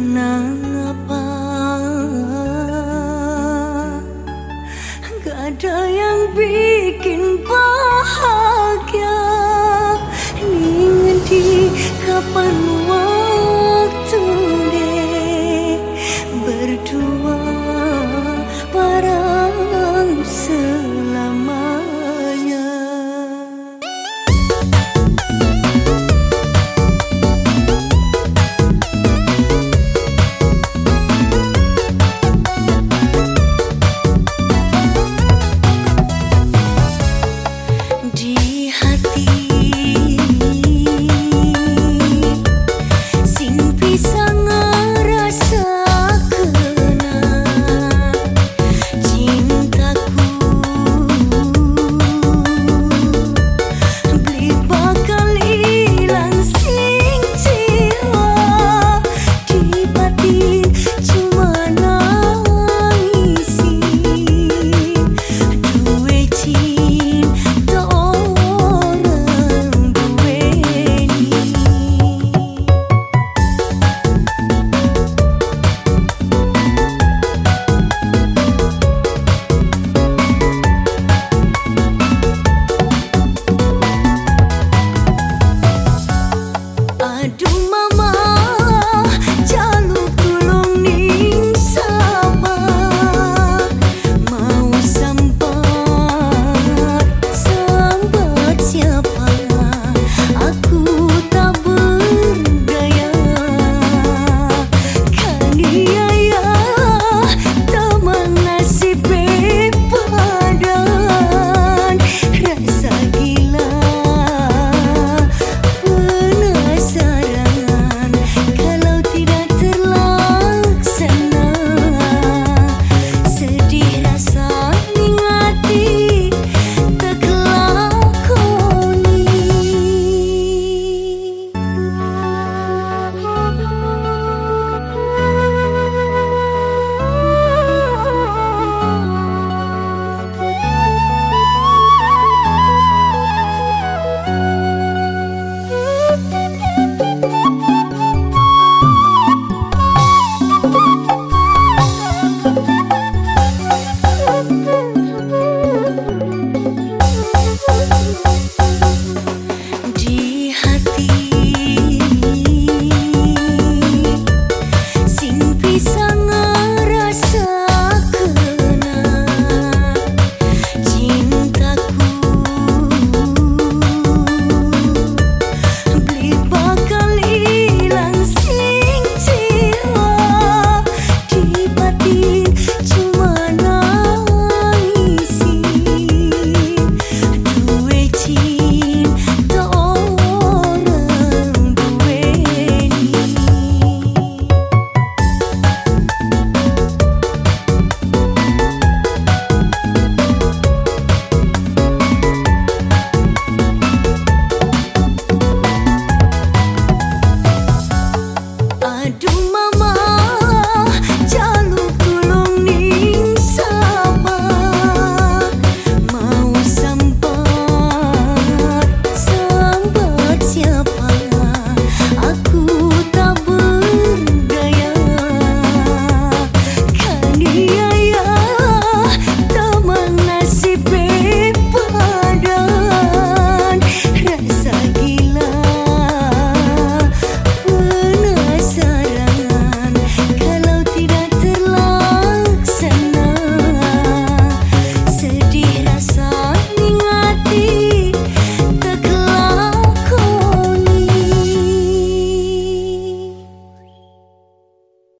Nangapa Gak ada yang bisa.